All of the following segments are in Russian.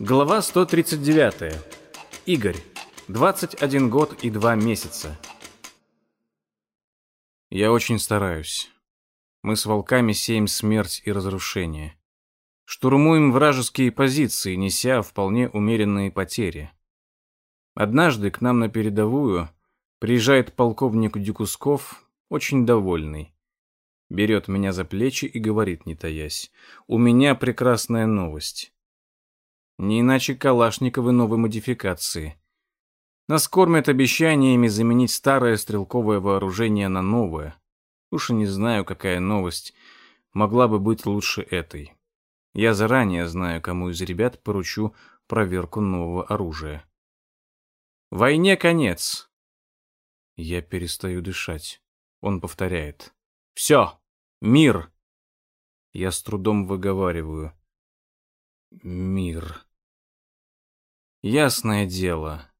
Глава 139. Игорь. 21 год и 2 месяца. Я очень стараюсь. Мы с волками сеем смерть и разрушение. Штурмуем вражеские позиции, неся вполне умеренные потери. Однажды к нам на передовую приезжает полковник Дюкусков, очень довольный. Берет меня за плечи и говорит, не таясь, «У меня прекрасная новость. Не иначе Калашниковы новой модификации. Нас кормят обещаниями заменить старое стрелковое вооружение на новое. Уж и не знаю, какая новость могла бы быть лучше этой. Я заранее знаю, кому из ребят поручу проверку нового оружия. Войне конец. Я перестаю дышать. Он повторяет. Все. Мир. Я с трудом выговариваю. Мир. Ясное дело.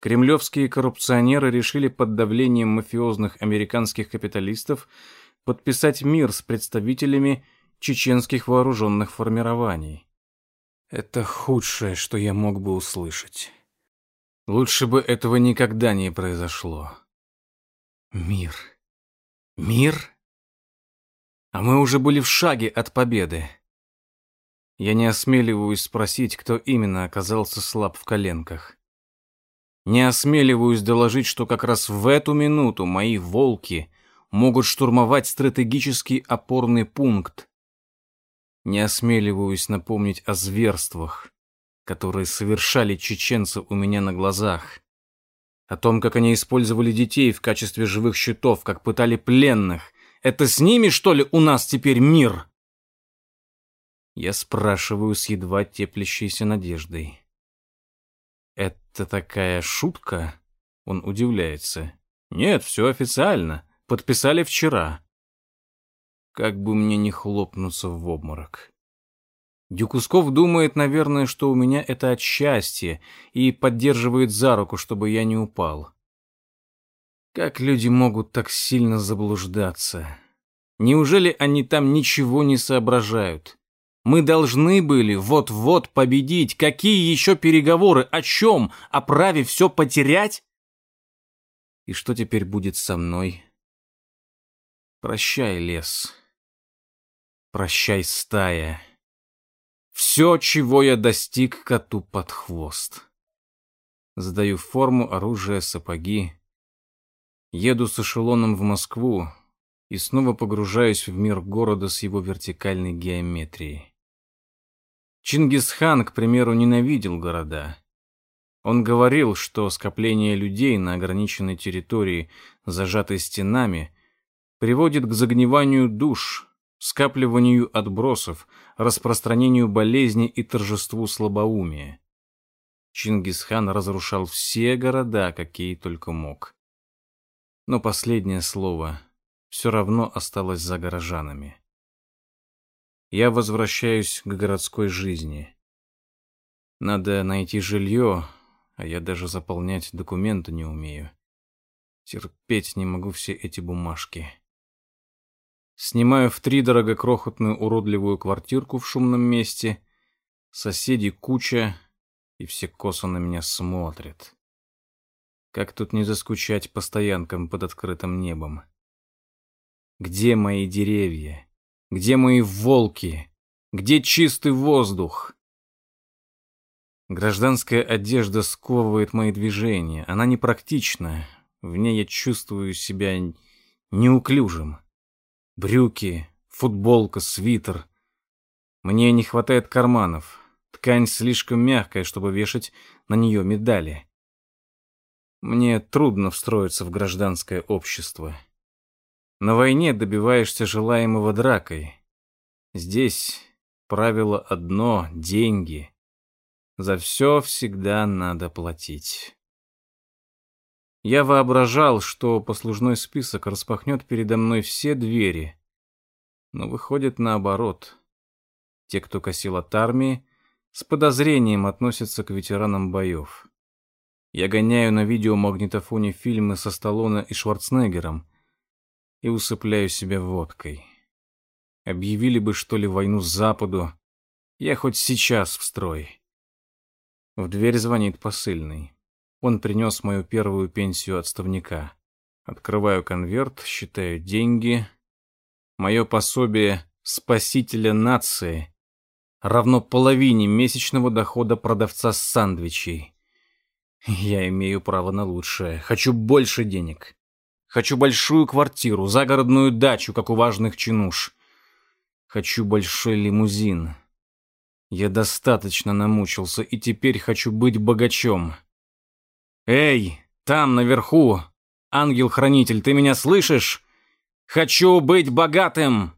Кремлевские коррупционеры решили под давлением мафиозных американских капиталистов подписать мир с представителями чеченских вооруженных формирований. Это худшее, что я мог бы услышать. Лучше бы этого никогда не произошло. Мир. Мир? А мы уже были в шаге от победы. Я не осмеливаюсь спросить, кто именно оказался слаб в коленках. Не осмеливаюсь доложить, что как раз в эту минуту мои волки могут штурмовать стратегический опорный пункт. Не осмеливаюсь напомнить о зверствах, которые совершали чеченцы у меня на глазах. О том, как они использовали детей в качестве живых щитов, как пытали пленных. Это с ними, что ли, у нас теперь мир? Я спрашиваю с едва теплящейся надеждой. «Это такая шутка?» Он удивляется. «Нет, все официально. Подписали вчера». Как бы мне не хлопнуться в обморок. Дюкусков думает, наверное, что у меня это от счастья и поддерживает за руку, чтобы я не упал. Как люди могут так сильно заблуждаться? Неужели они там ничего не соображают? Мы должны были вот-вот победить. Какие еще переговоры? О чем? О праве все потерять? И что теперь будет со мной? Прощай, лес. Прощай, стая. Все, чего я достиг, коту под хвост. Сдаю форму, оружие, сапоги. Еду с эшелоном в Москву и снова погружаюсь в мир города с его вертикальной геометрией. Чингисхан, к примеру, ненавидел города. Он говорил, что скопление людей на ограниченной территории, зажатой стенами, приводит к загниванию душ, скапливанию отбросов, распространению болезней и торжеству слабоумия. Чингисхан разрушал все города, какие только мог. Но последнее слово все равно осталось за горожанами я возвращаюсь к городской жизни. Надо найти жилье, а я даже заполнять документы не умею. Терпеть не могу все эти бумажки. Снимаю в три дорого крохотную уродливую квартирку в шумном месте. Соседей куча, и все косо на меня смотрят. Как тут не заскучать по стоянкам под открытым небом? Где мои деревья? Где мои волки? Где чистый воздух? Гражданская одежда сковывает мои движения. Она непрактична. В ней я чувствую себя неуклюжим. Брюки, футболка, свитер. Мне не хватает карманов. Ткань слишком мягкая, чтобы вешать на нее медали. Мне трудно встроиться в гражданское общество. На войне добиваешься желаемого дракой. Здесь правило одно — деньги. За все всегда надо платить. Я воображал, что послужной список распахнет передо мной все двери. Но выходит наоборот. Те, кто косил от армии, с подозрением относятся к ветеранам боев. Я гоняю на видеомагнитофоне фильмы со Сталлоне и Шварценеггером — и усыпляю себя водкой. Объявили бы, что ли, войну Западу, я хоть сейчас в строй. В дверь звонит посыльный. Он принес мою первую пенсию отставника. Открываю конверт, считаю деньги. Мое пособие «Спасителя нации» равно половине месячного дохода продавца сандвичей. Я имею право на лучшее. Хочу больше денег. Хочу большую квартиру, загородную дачу, как у важных чинуш. Хочу большой лимузин. Я достаточно намучился, и теперь хочу быть богачом. Эй, там, наверху, ангел-хранитель, ты меня слышишь? Хочу быть богатым!»